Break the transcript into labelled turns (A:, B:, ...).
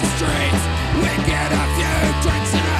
A: the streets. We get a few drinks